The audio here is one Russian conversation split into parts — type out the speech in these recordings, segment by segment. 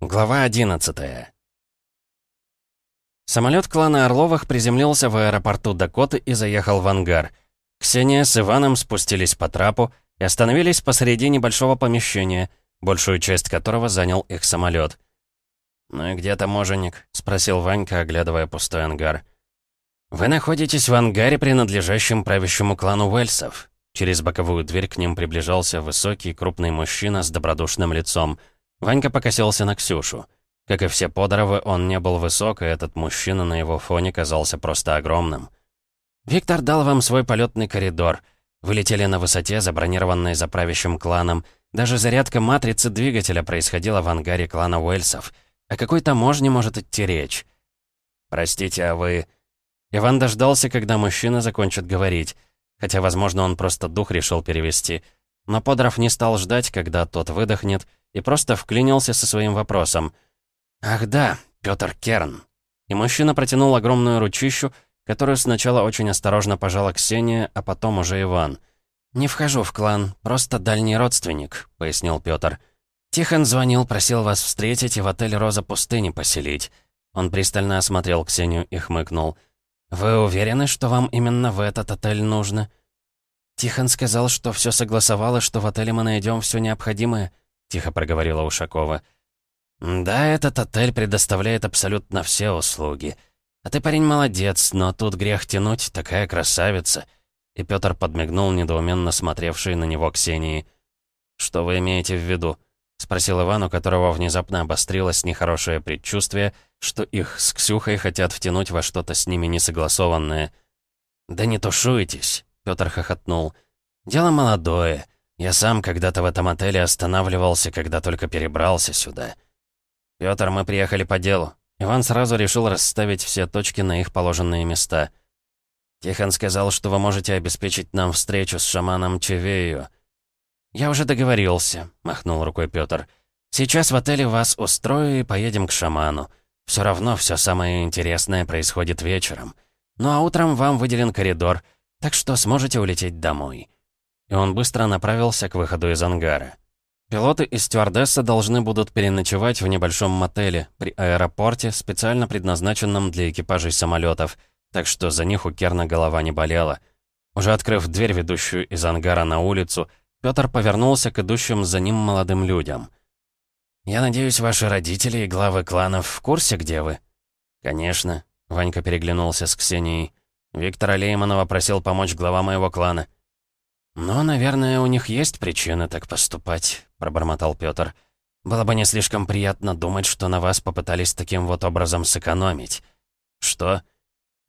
Глава 11 Самолет клана Орловых приземлился в аэропорту Дакоты и заехал в ангар. Ксения с Иваном спустились по трапу и остановились посреди небольшого помещения, большую часть которого занял их самолет. «Ну и где таможенник?» — спросил Ванька, оглядывая пустой ангар. «Вы находитесь в ангаре, принадлежащем правящему клану Уэльсов». Через боковую дверь к ним приближался высокий, крупный мужчина с добродушным лицом — Ванька покосился на Ксюшу. Как и все Подоровы, он не был высок, и этот мужчина на его фоне казался просто огромным. «Виктор дал вам свой полетный коридор. Вы летели на высоте, забронированной за правящим кланом. Даже зарядка матрицы двигателя происходила в ангаре клана Уэльсов. О какой таможне может идти речь?» «Простите, а вы...» Иван дождался, когда мужчина закончит говорить. Хотя, возможно, он просто дух решил перевести. Но Подоров не стал ждать, когда тот выдохнет, и просто вклинился со своим вопросом. «Ах да, Пётр Керн». И мужчина протянул огромную ручищу, которую сначала очень осторожно пожала Ксения, а потом уже Иван. «Не вхожу в клан, просто дальний родственник», — пояснил Пётр. «Тихон звонил, просил вас встретить и в отель «Роза пустыни» поселить». Он пристально осмотрел Ксению и хмыкнул. «Вы уверены, что вам именно в этот отель нужно?» Тихон сказал, что все согласовало, что в отеле мы найдем все необходимое. — тихо проговорила Ушакова. «Да, этот отель предоставляет абсолютно все услуги. А ты, парень, молодец, но тут грех тянуть, такая красавица». И Пётр подмигнул недоуменно смотревшей на него Ксении. «Что вы имеете в виду?» — спросил Иван, у которого внезапно обострилось нехорошее предчувствие, что их с Ксюхой хотят втянуть во что-то с ними несогласованное. «Да не тушуйтесь», — Пётр хохотнул. «Дело молодое». Я сам когда-то в этом отеле останавливался, когда только перебрался сюда. Пётр, мы приехали по делу. Иван сразу решил расставить все точки на их положенные места. Тихон сказал, что вы можете обеспечить нам встречу с шаманом Чевею. «Я уже договорился», — махнул рукой Пётр. «Сейчас в отеле вас устрою и поедем к шаману. Все равно все самое интересное происходит вечером. Ну а утром вам выделен коридор, так что сможете улететь домой» и он быстро направился к выходу из ангара. Пилоты и стюардесса должны будут переночевать в небольшом мотеле при аэропорте, специально предназначенном для экипажей самолетов, так что за них у Керна голова не болела. Уже открыв дверь, ведущую из ангара на улицу, Пётр повернулся к идущим за ним молодым людям. «Я надеюсь, ваши родители и главы кланов в курсе, где вы?» «Конечно», — Ванька переглянулся с Ксенией. «Виктора Лейманова просил помочь глава моего клана». «Ну, наверное, у них есть причины так поступать», — пробормотал Пётр. «Было бы не слишком приятно думать, что на вас попытались таким вот образом сэкономить». «Что?»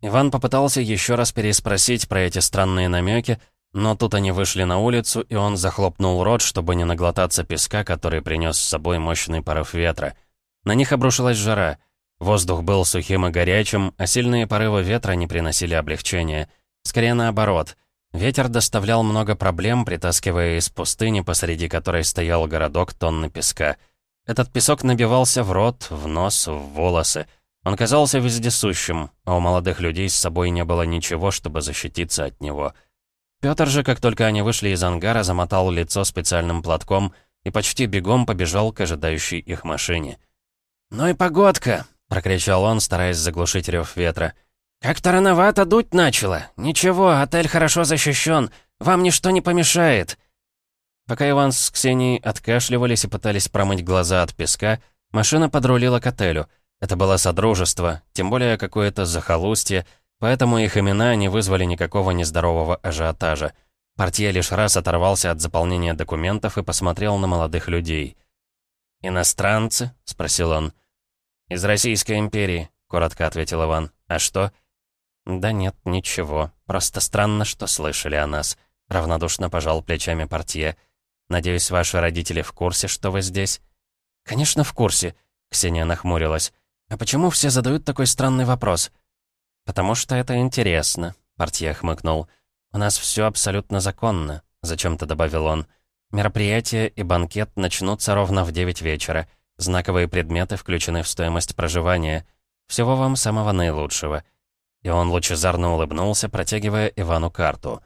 Иван попытался еще раз переспросить про эти странные намеки, но тут они вышли на улицу, и он захлопнул рот, чтобы не наглотаться песка, который принес с собой мощный порыв ветра. На них обрушилась жара. Воздух был сухим и горячим, а сильные порывы ветра не приносили облегчения. Скорее наоборот — Ветер доставлял много проблем, притаскивая из пустыни, посреди которой стоял городок тонны песка. Этот песок набивался в рот, в нос, в волосы. Он казался вездесущим, а у молодых людей с собой не было ничего, чтобы защититься от него. Пётр же, как только они вышли из ангара, замотал лицо специальным платком и почти бегом побежал к ожидающей их машине. «Ну и погодка!» — прокричал он, стараясь заглушить рев ветра — «Как-то рановато дуть начало. Ничего, отель хорошо защищен. Вам ничто не помешает». Пока Иван с Ксенией откашливались и пытались промыть глаза от песка, машина подрулила к отелю. Это было содружество, тем более какое-то захолустье, поэтому их имена не вызвали никакого нездорового ажиотажа. Портье лишь раз оторвался от заполнения документов и посмотрел на молодых людей. «Иностранцы?» — спросил он. «Из Российской империи», — коротко ответил Иван. «А что?» «Да нет, ничего. Просто странно, что слышали о нас», — равнодушно пожал плечами портье. «Надеюсь, ваши родители в курсе, что вы здесь?» «Конечно, в курсе», — Ксения нахмурилась. «А почему все задают такой странный вопрос?» «Потому что это интересно», — портье хмыкнул. «У нас все абсолютно законно», — зачем-то добавил он. «Мероприятие и банкет начнутся ровно в девять вечера. Знаковые предметы включены в стоимость проживания. Всего вам самого наилучшего». И он лучезарно улыбнулся, протягивая Ивану карту.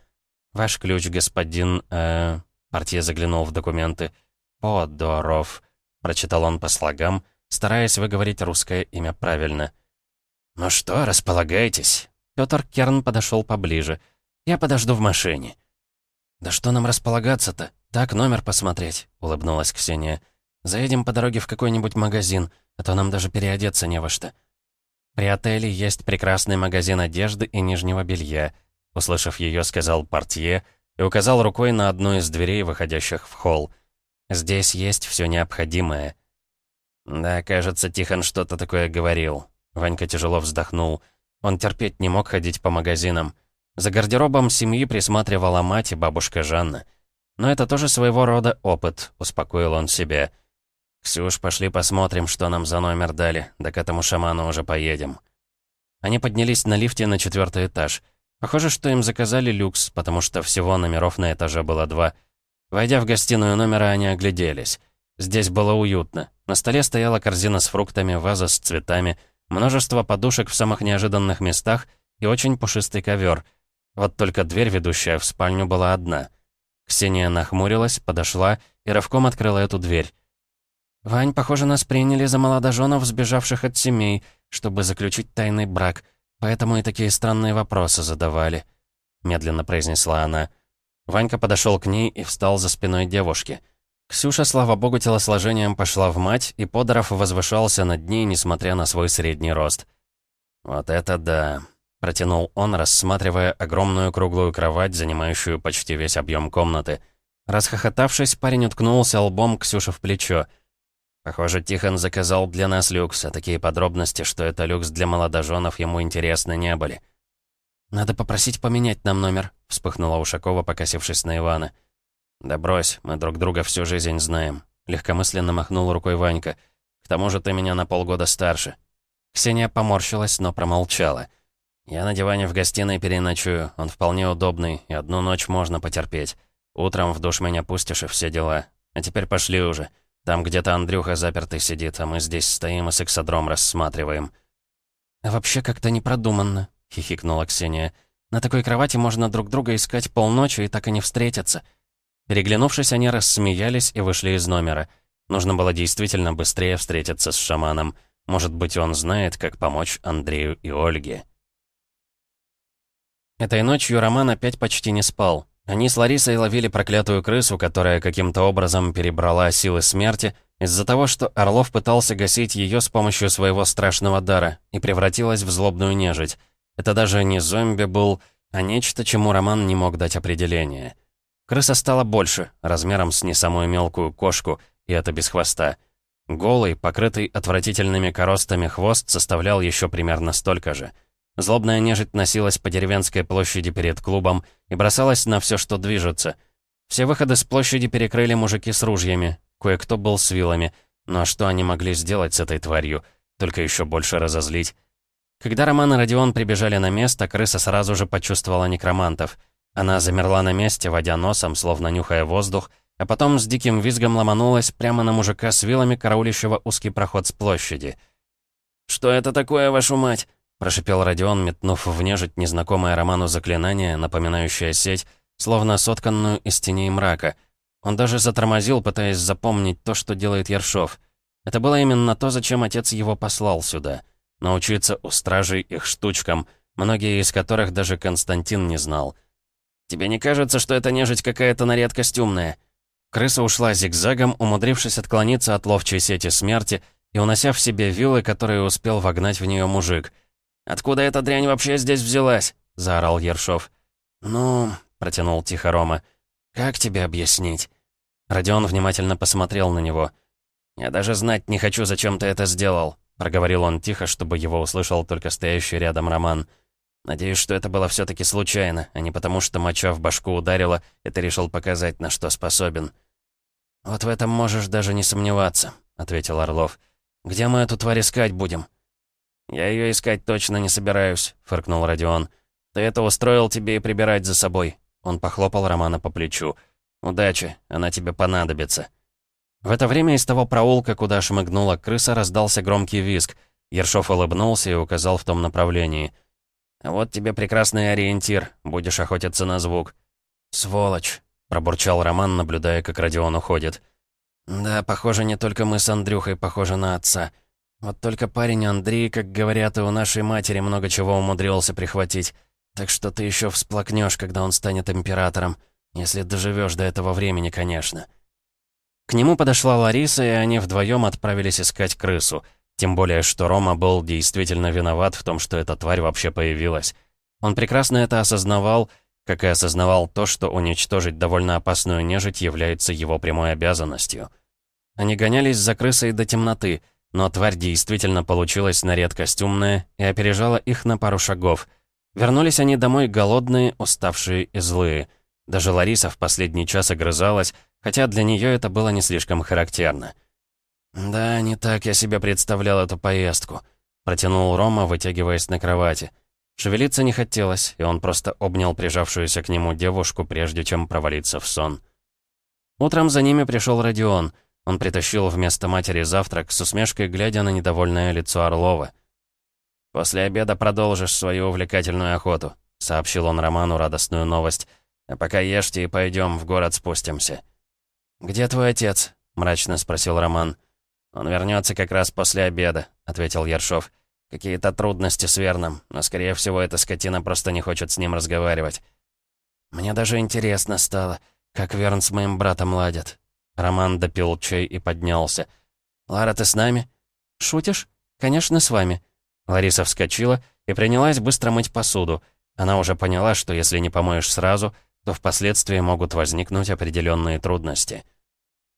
«Ваш ключ, господин...» э... Портье заглянул в документы. «Подоров», — прочитал он по слогам, стараясь выговорить русское имя правильно. «Ну что, располагайтесь». Пётр Керн подошел поближе. «Я подожду в машине». «Да что нам располагаться-то? Так номер посмотреть», — улыбнулась Ксения. «Заедем по дороге в какой-нибудь магазин, а то нам даже переодеться не во что». «При отеле есть прекрасный магазин одежды и нижнего белья», — услышав ее, сказал портье и указал рукой на одну из дверей, выходящих в холл. «Здесь есть все необходимое». «Да, кажется, Тихон что-то такое говорил». Ванька тяжело вздохнул. Он терпеть не мог ходить по магазинам. За гардеробом семьи присматривала мать и бабушка Жанна. Но это тоже своего рода опыт, успокоил он себя. «Ксюш, пошли посмотрим, что нам за номер дали, да к этому шаману уже поедем». Они поднялись на лифте на четвертый этаж. Похоже, что им заказали люкс, потому что всего номеров на этаже было два. Войдя в гостиную номера, они огляделись. Здесь было уютно. На столе стояла корзина с фруктами, ваза с цветами, множество подушек в самых неожиданных местах и очень пушистый ковер. Вот только дверь, ведущая в спальню, была одна. Ксения нахмурилась, подошла и рывком открыла эту дверь. «Вань, похоже, нас приняли за молодоженов, сбежавших от семей, чтобы заключить тайный брак, поэтому и такие странные вопросы задавали», — медленно произнесла она. Ванька подошел к ней и встал за спиной девушки. Ксюша, слава богу, телосложением пошла в мать, и Подоров возвышался над ней, несмотря на свой средний рост. «Вот это да!» — протянул он, рассматривая огромную круглую кровать, занимающую почти весь объем комнаты. Расхохотавшись, парень уткнулся лбом Ксюше в плечо — Похоже, Тихон заказал для нас люкс, а такие подробности, что это люкс для молодоженов, ему интересны не были. «Надо попросить поменять нам номер», — вспыхнула Ушакова, покосившись на Ивана. «Да брось, мы друг друга всю жизнь знаем», — легкомысленно махнул рукой Ванька. «К тому же ты меня на полгода старше». Ксения поморщилась, но промолчала. «Я на диване в гостиной переночую, он вполне удобный, и одну ночь можно потерпеть. Утром в душ меня пустишь и все дела. А теперь пошли уже». Там где-то Андрюха запертый сидит, а мы здесь стоим и сексодром рассматриваем». «А вообще как-то непродуманно», — хихикнула Ксения. «На такой кровати можно друг друга искать полночи и так и не встретиться». Переглянувшись, они рассмеялись и вышли из номера. Нужно было действительно быстрее встретиться с шаманом. Может быть, он знает, как помочь Андрею и Ольге. Этой ночью Роман опять почти не спал. Они с Ларисой ловили проклятую крысу, которая каким-то образом перебрала силы смерти, из-за того, что Орлов пытался гасить ее с помощью своего страшного дара и превратилась в злобную нежить. Это даже не зомби был, а нечто, чему Роман не мог дать определение. Крыса стала больше, размером с не самую мелкую кошку, и это без хвоста. Голый, покрытый отвратительными коростами хвост составлял еще примерно столько же — Злобная нежить носилась по деревенской площади перед клубом и бросалась на все, что движется. Все выходы с площади перекрыли мужики с ружьями, кое-кто был с вилами. А что они могли сделать с этой тварью? Только еще больше разозлить. Когда Роман и Родион прибежали на место, крыса сразу же почувствовала некромантов. Она замерла на месте, водя носом, словно нюхая воздух, а потом с диким визгом ломанулась прямо на мужика с вилами, караулящего узкий проход с площади. «Что это такое, вашу мать?» Прошипел Родион, метнув в нежить незнакомое Роману заклинание, напоминающее сеть, словно сотканную из теней мрака. Он даже затормозил, пытаясь запомнить то, что делает Ершов. Это было именно то, зачем отец его послал сюда. Научиться у стражей их штучкам, многие из которых даже Константин не знал. «Тебе не кажется, что эта нежить какая-то на редкость умная?» Крыса ушла зигзагом, умудрившись отклониться от ловчей сети смерти и унося в себе вилы, которые успел вогнать в нее мужик — «Откуда эта дрянь вообще здесь взялась?» — заорал Ершов. «Ну...» — протянул тихо Рома. «Как тебе объяснить?» Родион внимательно посмотрел на него. «Я даже знать не хочу, зачем ты это сделал», — проговорил он тихо, чтобы его услышал только стоящий рядом Роман. «Надеюсь, что это было все таки случайно, а не потому, что моча в башку ударила, и ты решил показать, на что способен». «Вот в этом можешь даже не сомневаться», — ответил Орлов. «Где мы эту тварь искать будем?» «Я ее искать точно не собираюсь», — фыркнул Родион. «Ты это устроил тебе и прибирать за собой». Он похлопал Романа по плечу. «Удачи, она тебе понадобится». В это время из того проулка, куда шмыгнула крыса, раздался громкий визг. Ершов улыбнулся и указал в том направлении. «Вот тебе прекрасный ориентир, будешь охотиться на звук». «Сволочь», — пробурчал Роман, наблюдая, как Родион уходит. «Да, похоже, не только мы с Андрюхой похожи на отца». Вот только парень Андрей, как говорят, и у нашей матери много чего умудрился прихватить. Так что ты еще всплакнешь, когда он станет императором. Если доживешь до этого времени, конечно». К нему подошла Лариса, и они вдвоем отправились искать крысу. Тем более, что Рома был действительно виноват в том, что эта тварь вообще появилась. Он прекрасно это осознавал, как и осознавал то, что уничтожить довольно опасную нежить является его прямой обязанностью. Они гонялись за крысой до темноты, но тварь действительно получилась на редкость умная и опережала их на пару шагов. Вернулись они домой голодные, уставшие и злые. Даже Лариса в последний час огрызалась, хотя для нее это было не слишком характерно. «Да, не так я себе представлял эту поездку», — протянул Рома, вытягиваясь на кровати. Шевелиться не хотелось, и он просто обнял прижавшуюся к нему девушку, прежде чем провалиться в сон. Утром за ними пришел Родион. Он притащил вместо матери завтрак, с усмешкой глядя на недовольное лицо Орлова. «После обеда продолжишь свою увлекательную охоту», — сообщил он Роману радостную новость. «А пока ешьте и пойдем в город спустимся». «Где твой отец?» — мрачно спросил Роман. «Он вернется как раз после обеда», — ответил Ершов. «Какие-то трудности с Верном, но, скорее всего, эта скотина просто не хочет с ним разговаривать». «Мне даже интересно стало, как Верн с моим братом ладят». Роман допил чай и поднялся. «Лара, ты с нами?» «Шутишь? Конечно, с вами». Лариса вскочила и принялась быстро мыть посуду. Она уже поняла, что если не помоешь сразу, то впоследствии могут возникнуть определенные трудности.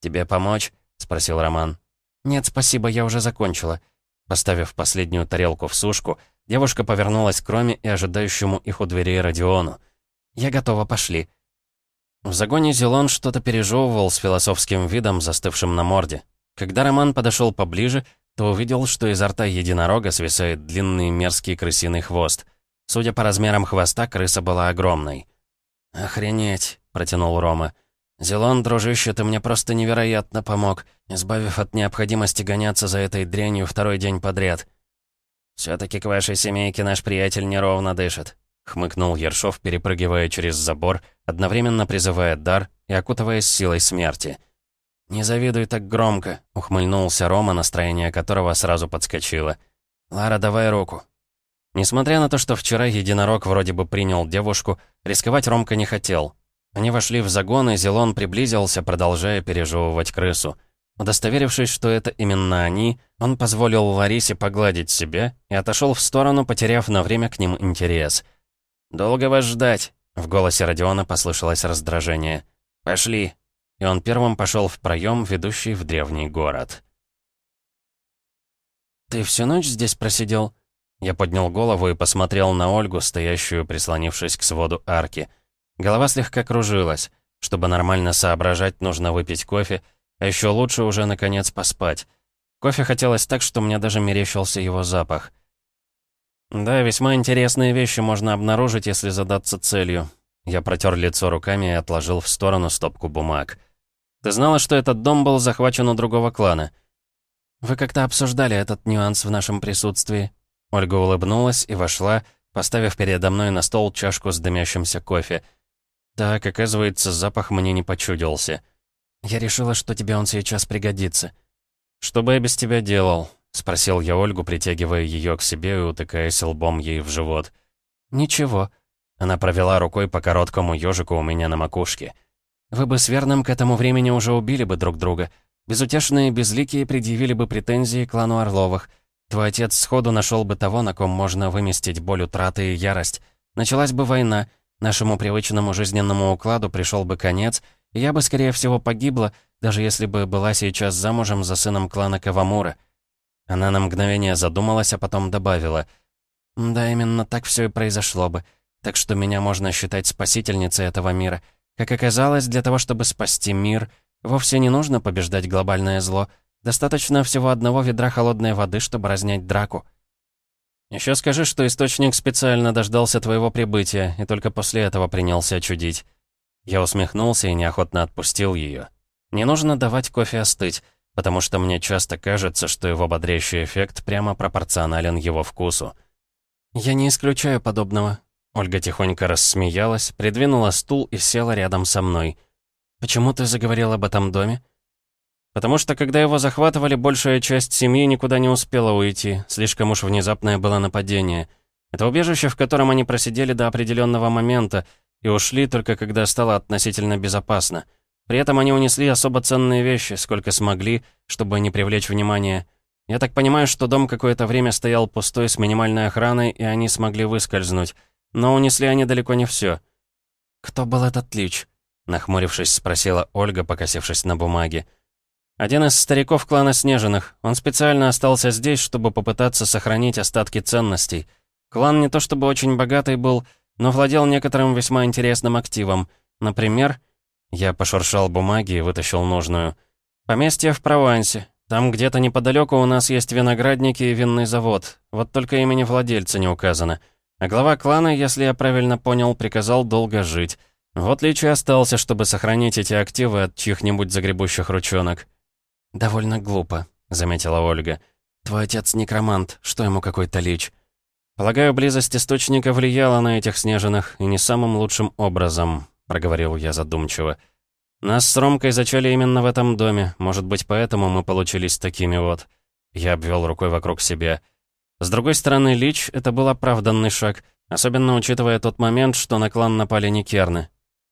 «Тебе помочь?» — спросил Роман. «Нет, спасибо, я уже закончила». Поставив последнюю тарелку в сушку, девушка повернулась к Роме и ожидающему их у дверей Родиону. «Я готова, пошли». В загоне Зелон что-то пережевывал с философским видом, застывшим на морде. Когда Роман подошел поближе, то увидел, что изо рта единорога свисает длинный мерзкий крысиный хвост. Судя по размерам хвоста, крыса была огромной. «Охренеть», — протянул Рома. «Зелон, дружище, ты мне просто невероятно помог, избавив от необходимости гоняться за этой дрянью второй день подряд». «Все-таки к вашей семейке наш приятель неровно дышит», — хмыкнул Ершов, перепрыгивая через забор, одновременно призывая дар и окутываясь силой смерти. «Не завидуй так громко», — ухмыльнулся Рома, настроение которого сразу подскочило. «Лара, давай руку». Несмотря на то, что вчера единорог вроде бы принял девушку, рисковать Ромка не хотел. Они вошли в загон, и Зелон приблизился, продолжая пережевывать крысу. Удостоверившись, что это именно они, он позволил Ларисе погладить себя и отошел в сторону, потеряв на время к ним интерес. «Долго вас ждать?» — в голосе Родиона послышалось раздражение. «Пошли!» И он первым пошел в проем, ведущий в древний город. «Ты всю ночь здесь просидел?» Я поднял голову и посмотрел на Ольгу, стоящую, прислонившись к своду арки — Голова слегка кружилась. Чтобы нормально соображать, нужно выпить кофе, а еще лучше уже, наконец, поспать. Кофе хотелось так, что мне даже мерещился его запах. Да, весьма интересные вещи можно обнаружить, если задаться целью. Я протер лицо руками и отложил в сторону стопку бумаг. Ты знала, что этот дом был захвачен у другого клана? Вы как-то обсуждали этот нюанс в нашем присутствии. Ольга улыбнулась и вошла, поставив передо мной на стол чашку с дымящимся кофе — так, оказывается, запах мне не почудился. Я решила, что тебе он сейчас пригодится. «Что бы я без тебя делал?» — спросил я Ольгу, притягивая ее к себе и утыкаясь лбом ей в живот. «Ничего». Она провела рукой по короткому ежику у меня на макушке. «Вы бы с Верным к этому времени уже убили бы друг друга. Безутешные безликие предъявили бы претензии клану Орловых. Твой отец сходу нашел бы того, на ком можно выместить боль утраты и ярость. Началась бы война, Нашему привычному жизненному укладу пришел бы конец, и я бы, скорее всего, погибла, даже если бы была сейчас замужем за сыном клана Кавамура. Она на мгновение задумалась, а потом добавила. «Да, именно так все и произошло бы. Так что меня можно считать спасительницей этого мира. Как оказалось, для того, чтобы спасти мир, вовсе не нужно побеждать глобальное зло. Достаточно всего одного ведра холодной воды, чтобы разнять драку». Еще скажи, что источник специально дождался твоего прибытия и только после этого принялся чудить». Я усмехнулся и неохотно отпустил ее. Не нужно давать кофе остыть, потому что мне часто кажется, что его бодрящий эффект прямо пропорционален его вкусу. «Я не исключаю подобного». Ольга тихонько рассмеялась, придвинула стул и села рядом со мной. «Почему ты заговорил об этом доме?» Потому что, когда его захватывали, большая часть семьи никуда не успела уйти, слишком уж внезапное было нападение. Это убежище, в котором они просидели до определенного момента и ушли только когда стало относительно безопасно. При этом они унесли особо ценные вещи, сколько смогли, чтобы не привлечь внимания. Я так понимаю, что дом какое-то время стоял пустой с минимальной охраной, и они смогли выскользнуть. Но унесли они далеко не все. «Кто был этот Лич?» — нахмурившись, спросила Ольга, покосившись на бумаге. Один из стариков клана Снежиных. Он специально остался здесь, чтобы попытаться сохранить остатки ценностей. Клан не то чтобы очень богатый был, но владел некоторым весьма интересным активом. Например, я пошуршал бумаги и вытащил нужную. Поместье в Провансе. Там где-то неподалеку у нас есть виноградники и винный завод. Вот только имени владельца не указано. А глава клана, если я правильно понял, приказал долго жить. Вот Лич и остался, чтобы сохранить эти активы от чьих-нибудь загребущих ручонок. «Довольно глупо», — заметила Ольга. «Твой отец некромант, что ему какой-то лич?» «Полагаю, близость источника влияла на этих снежных, и не самым лучшим образом», — проговорил я задумчиво. «Нас с Ромкой зачали именно в этом доме, может быть, поэтому мы получились такими вот». Я обвел рукой вокруг себя. С другой стороны, Лич — это был оправданный шаг, особенно учитывая тот момент, что на клан напали Никерны.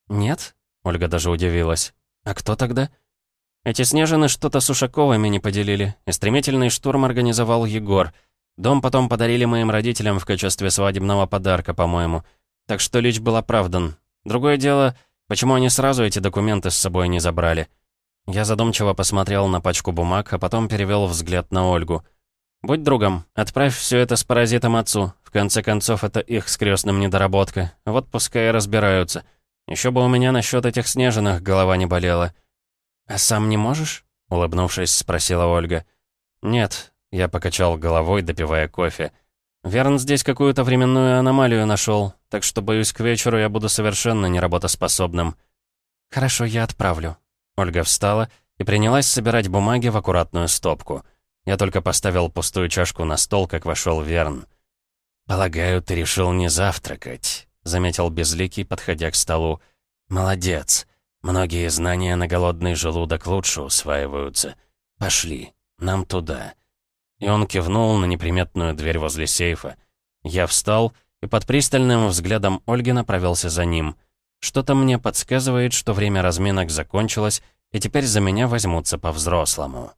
«Нет?» — Ольга даже удивилась. «А кто тогда?» Эти снежины что-то с Ушаковыми не поделили, и стремительный штурм организовал Егор. Дом потом подарили моим родителям в качестве свадебного подарка, по-моему. Так что Лич был оправдан. Другое дело, почему они сразу эти документы с собой не забрали. Я задумчиво посмотрел на пачку бумаг, а потом перевел взгляд на Ольгу. «Будь другом, отправь все это с паразитом отцу. В конце концов, это их с крестным недоработка. Вот пускай и разбираются. Еще бы у меня насчет этих снежных голова не болела». «А сам не можешь?» — улыбнувшись, спросила Ольга. «Нет», — я покачал головой, допивая кофе. «Верн здесь какую-то временную аномалию нашел, так что, боюсь, к вечеру я буду совершенно неработоспособным». «Хорошо, я отправлю». Ольга встала и принялась собирать бумаги в аккуратную стопку. Я только поставил пустую чашку на стол, как вошел Верн. «Полагаю, ты решил не завтракать», — заметил Безликий, подходя к столу. «Молодец. Многие знания на голодный желудок лучше усваиваются. Пошли, нам туда». И он кивнул на неприметную дверь возле сейфа. Я встал и под пристальным взглядом Ольги направился за ним. Что-то мне подсказывает, что время разминок закончилось, и теперь за меня возьмутся по-взрослому.